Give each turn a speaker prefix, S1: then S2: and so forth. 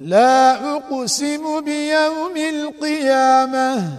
S1: لا أقسم بيوم القيامة